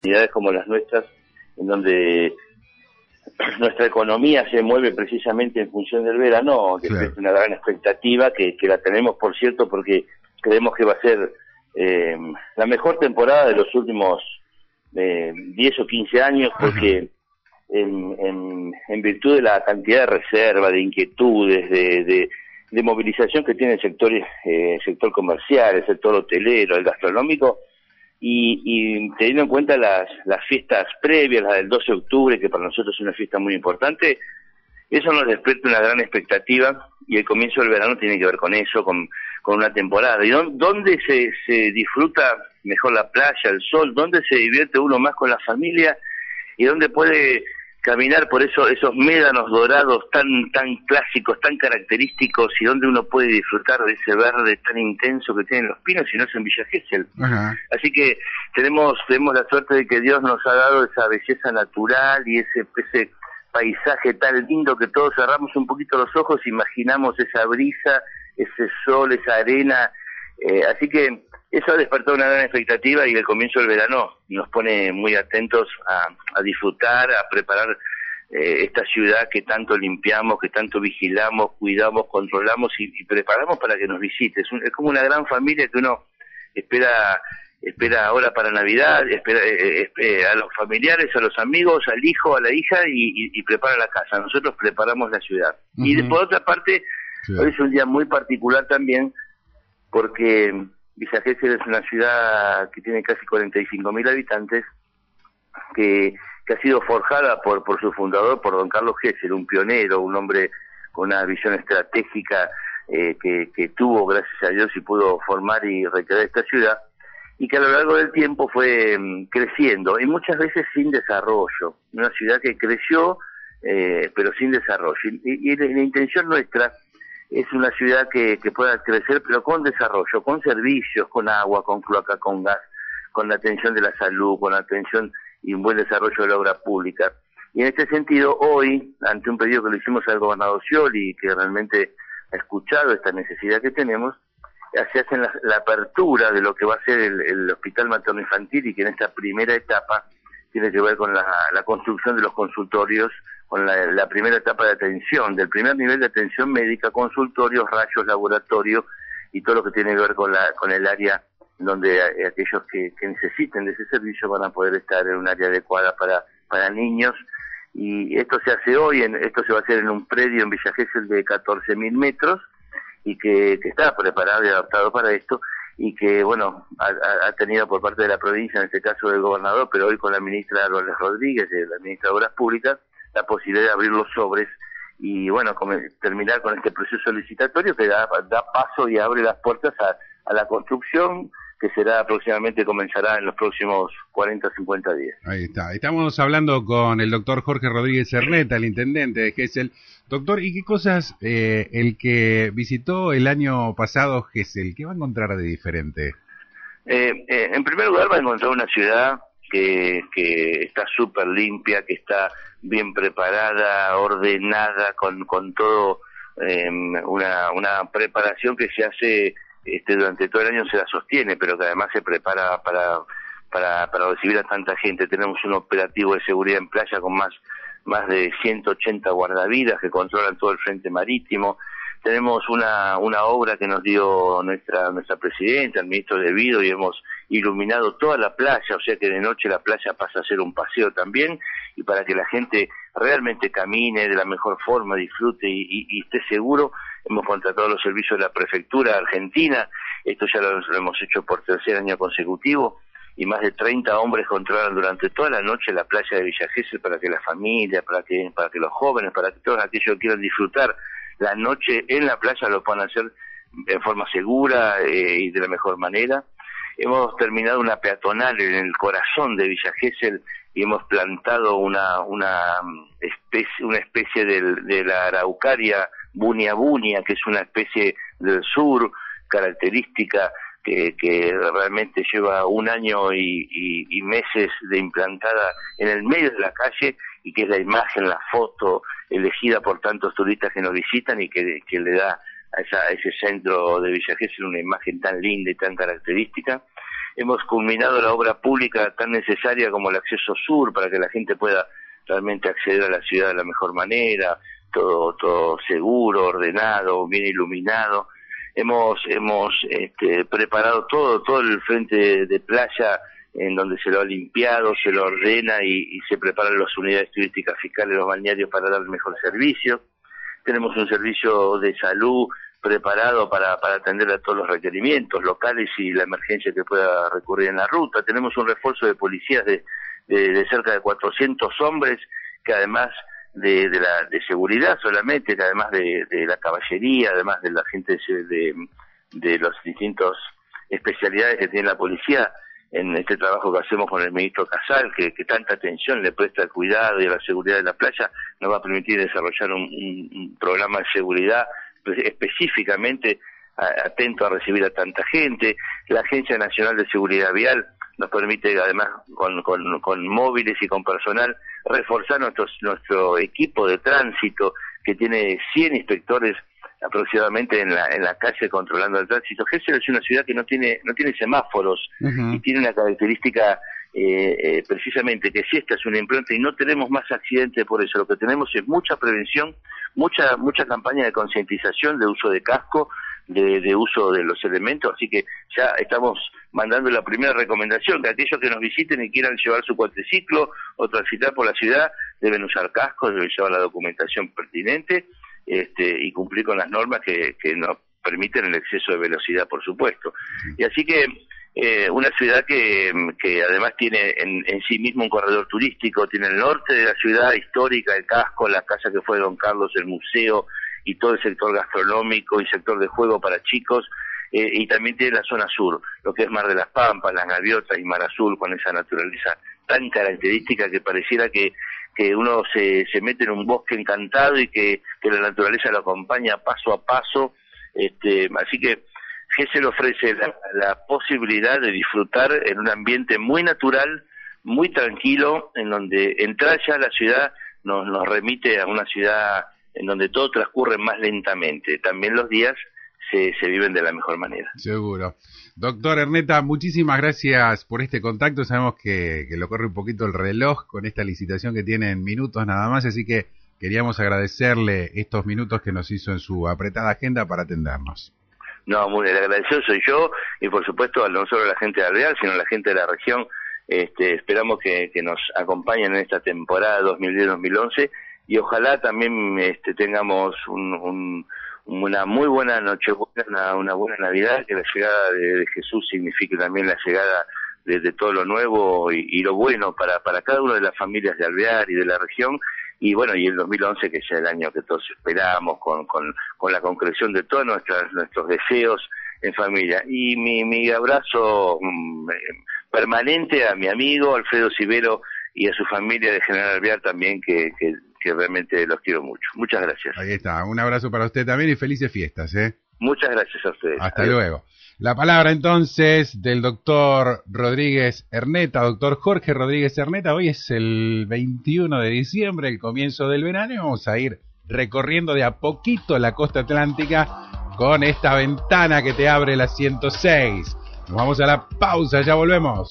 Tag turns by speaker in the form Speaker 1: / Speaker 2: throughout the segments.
Speaker 1: comunidades como las nuestras, en donde nuestra economía se mueve precisamente en función del verano, que es una gran expectativa, que, que, la tenemos, por cierto, porque creemos que va a ser eh, la mejor temporada de los últimos eh, 10 o 15 años, porque en, en, virtud de la cantidad de reserva, de inquietudes, de, de, movilización que tiene el sector, eh, sector comercial, el sector hotelero, el gastronómico, y, y teniendo en cuenta las, las fiestas previas, la del 12 de octubre, que para nosotros es una fiesta muy importante, eso nos despierta una gran expectativa y el comienzo del verano tiene que ver con eso, con, con una temporada. ¿Y dónde se, se disfruta mejor la playa, el sol? ¿Dónde se divierte uno más con la familia? ¿Y dónde puede caminar por eso, esos médanos dorados tan, tan clásicos, tan característicos y donde uno puede disfrutar de ese verde tan intenso que tienen los pinos y no es en Villa Gesell. Así que tenemos, tenemos la suerte de que Dios nos ha dado esa belleza natural y ese, ese paisaje tan lindo que todos cerramos un poquito los ojos, imaginamos esa brisa, ese sol, esa arena. Eh, así que eso ha despertado una gran expectativa y el comienzo del verano nos pone muy atentos a, disfrutar, a preparar eh, esta ciudad que tanto limpiamos, que tanto vigilamos, cuidamos, controlamos y, preparamos para que nos visite. Es, como una gran familia que uno espera espera ahora para Navidad, espera eh, eh, a los familiares, a los amigos, al hijo, a la hija y, prepara la casa. Nosotros preparamos la ciudad. Y por otra parte, hoy es un día muy particular también porque Villa es una ciudad que tiene casi 45.000 habitantes, que, ha sido forjada por, por su fundador, por don Carlos Gesell, un pionero, un hombre con una visión estratégica eh, que, tuvo, gracias a Dios, y pudo formar y recrear esta ciudad, y que a lo largo del tiempo fue mm, creciendo, y muchas veces sin desarrollo. Una ciudad que creció, eh, pero sin desarrollo. Y la intención nuestra es una ciudad que, que pueda crecer, pero con desarrollo, con servicios, con agua, con cloaca, con gas, con la atención de la salud, con la atención y un buen desarrollo de la obra pública. Y en este sentido, hoy, ante un pedido que le hicimos al gobernador Scioli, que realmente ha escuchado esta necesidad que tenemos, se hace la, la apertura de lo que va a ser el, el Hospital Materno Infantil y que en esta primera etapa tiene que ver con la, la construcción de los consultorios con la, primera etapa de atención, del primer nivel de atención médica, consultorios, rayos, laboratorio y todo lo que tiene que ver con, la, con el área donde aquellos que, necesiten de ese servicio van a poder estar en un área adecuada para, para niños. Y esto se hace hoy, en, esto se va a hacer en un predio en Villa Gesell de 14.000 metros y que, que está preparado y adaptado para esto y que, bueno, ha, tenido por parte de la provincia, en este caso del gobernador, pero hoy con la ministra Álvarez Rodríguez, la ministra de Obras Públicas, la posibilidad de abrir los sobres y bueno, terminar con este proceso licitatorio que da, da paso y abre las puertas a, la construcción que será aproximadamente, comenzará en los próximos 40 o 50 días.
Speaker 2: Ahí está. Estamos hablando con el doctor Jorge Rodríguez Cerneta, el intendente de Gesell. Doctor, ¿y qué cosas eh, el que visitó el año pasado Gesell, qué va a encontrar de diferente?
Speaker 1: Eh, eh, en primer lugar va a encontrar una ciudad que, que está súper limpia, que está bien preparada, ordenada, con, con todo em, una, una preparación que se hace este, durante todo el año, se la sostiene, pero que además se prepara para, para, para recibir a tanta gente. Tenemos un operativo de seguridad en playa con más, más de 180 guardavidas que controlan todo el frente marítimo tenemos una, una obra que nos dio nuestra, nuestra presidenta, el ministro de Vido, y hemos iluminado toda la playa, o sea que de noche la playa pasa a ser un paseo también, y para que la gente realmente camine de la mejor forma, disfrute y, esté seguro, hemos contratado los servicios de la prefectura argentina, esto ya lo, hemos hecho por tercer año consecutivo, y más de 30 hombres controlan durante toda la noche la playa de Villa Gesell para que la familia, para que, para que los jóvenes, para que todos aquellos que quieran disfrutar la noche en la playa lo puedan hacer en forma segura eh, y de la mejor manera. Hemos terminado una peatonal en el corazón de Villa Gesell y hemos plantado una, una especie, una especie de, la araucaria bunia bunia, que es una especie del sur característica que, que realmente lleva un año y, y, meses de implantada en el medio de la calle y que es la imagen, la foto elegida por tantos turistas que nos visitan y que, que le da a, esa, ese centro de Villa Gesell una imagen tan linda y tan característica. hemos culminado la obra pública tan necesaria como el acceso sur para que la gente pueda realmente acceder a la ciudad de la mejor manera, todo, todo seguro, ordenado, bien iluminado. Hemos, hemos este, preparado todo, todo el frente de playa en donde se lo ha limpiado, se lo ordena y, y se preparan las unidades turísticas fiscales, los balnearios para dar el mejor servicio. Tenemos un servicio de salud preparado para, para atender a todos los requerimientos locales y la emergencia que pueda recurrir en la ruta. Tenemos un refuerzo de policías de, de, cerca de 400 hombres que además de, de, la de seguridad solamente, que además de, de la caballería, además de la gente de, de los distintos especialidades que tiene la policía, en este trabajo que hacemos con el ministro Casal, que, tanta atención le presta al cuidado y a la seguridad de la playa, nos va a permitir desarrollar un, programa de seguridad específicamente atento a recibir a tanta gente. La Agencia Nacional de Seguridad Vial nos permite, además, con, con, móviles y con personal, reforzar nuestro equipo de tránsito, que tiene 100 inspectores aproximadamente en la, en la calle controlando el tránsito. Gessel es una ciudad que no tiene, no tiene semáforos y tiene una característica eh, eh, precisamente que si esta es una impronta y no tenemos más accidentes por eso, lo que tenemos es mucha prevención, mucha, mucha campaña de concientización de uso de casco, de, de, uso de los elementos, así que ya estamos mandando la primera recomendación, que aquellos que nos visiten y quieran llevar su cuatriciclo o transitar por la ciudad deben usar cascos, deben llevar la documentación pertinente este, y cumplir con las normas que, que nos permiten el exceso de velocidad, por supuesto. Y así que eh, una ciudad que, además tiene en, en, sí mismo un corredor turístico, tiene el norte de la ciudad histórica, el casco, la casa que fue Don Carlos, el museo y todo el sector gastronómico y sector de juego para chicos, eh, y también tiene la zona sur, lo que es Mar de las Pampas, las Gaviotas y Mar Azul, con esa naturaleza tan característica que pareciera que que uno se, se mete en un bosque encantado y que, que la naturaleza lo acompaña paso a paso. Este, así que Gessel ofrece la, la, posibilidad de disfrutar en un ambiente muy natural, muy tranquilo, en donde entrar ya a la ciudad nos, nos remite a una ciudad en donde todo transcurre más lentamente. También los días se, se viven de la mejor manera.
Speaker 2: Seguro. Doctor Erneta, muchísimas gracias por este contacto. Sabemos que, que, lo corre un poquito el reloj con esta licitación que tiene en minutos nada más, así que queríamos agradecerle estos minutos que nos hizo en su apretada agenda para atendernos.
Speaker 1: No, muy bien, agradecido soy yo y por supuesto no solo la gente de Alvear, sino la gente de la región. Este, esperamos que, nos acompañen en esta temporada 2010-2011 y ojalá también este, tengamos un, un una muy buena noche, una, una buena Navidad, que la llegada de, Jesús signifique también la llegada de, todo lo nuevo y, lo bueno para, para cada una de las familias de Alvear y de la región. Y bueno, y el 2011, que es el año que todos esperamos, con, con, con la concreción de todos nuestras, nuestros deseos en familia. Y mi, mi abrazo mm, permanente a mi amigo Alfredo Sivero y a su familia de General Alvear también, que, que que realmente los quiero mucho. Muchas gracias.
Speaker 2: Ahí está, un abrazo para usted también y felices fiestas. ¿eh?
Speaker 1: Muchas gracias a ustedes.
Speaker 2: Hasta luego. La palabra entonces del doctor Rodríguez Erneta, doctor Jorge Rodríguez Erneta. Hoy es el 21 de diciembre, el comienzo del verano, y vamos a ir recorriendo de a poquito la costa atlántica con esta ventana que te abre la 106. Nos vamos a la pausa, ya volvemos.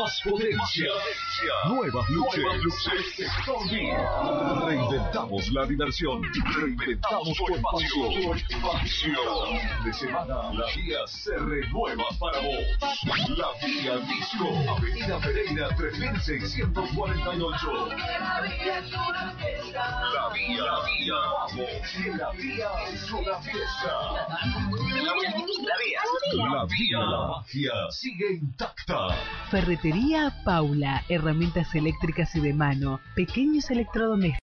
Speaker 3: Más potencia. Nuevas luces. Reinventamos la diversión. Reinventamos tu espacio. espacio. De semana, la vía se renueva para vos. La vía Disco. Avenida Pereira 3648. La vía La vía, la vía. Vamos. La vía es una fiesta. La vía. La vía. La magia sigue intacta.
Speaker 4: Ferretería Paula, herramientas eléctricas y de mano, pequeños electrodomésticos.